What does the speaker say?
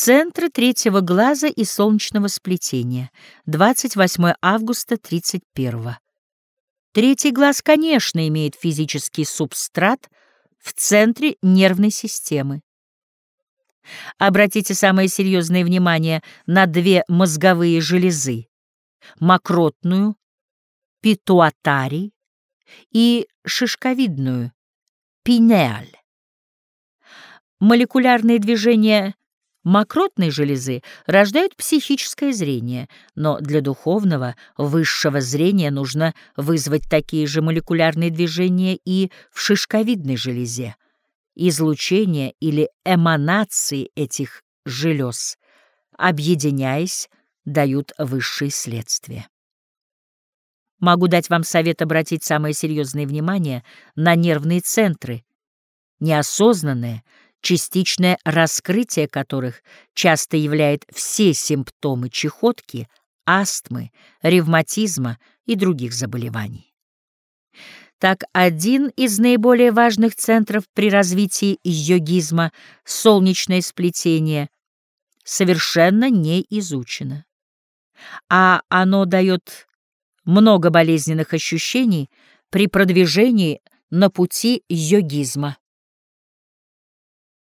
Центры третьего глаза и солнечного сплетения. 28 августа 31 Третий глаз, конечно, имеет физический субстрат в центре нервной системы. Обратите самое серьезное внимание на две мозговые железы — мокротную, питуатарий и шишковидную, пинеаль. Молекулярные движения мокротной железы рождают психическое зрение, но для духовного, высшего зрения нужно вызвать такие же молекулярные движения и в шишковидной железе. Излучение или эманации этих желез, объединяясь, дают высшие следствия. Могу дать вам совет обратить самое серьезное внимание на нервные центры, неосознанные, частичное раскрытие которых часто являет все симптомы чехотки, астмы, ревматизма и других заболеваний. Так, один из наиболее важных центров при развитии йогизма — солнечное сплетение — совершенно не изучено. А оно дает много болезненных ощущений при продвижении на пути йогизма.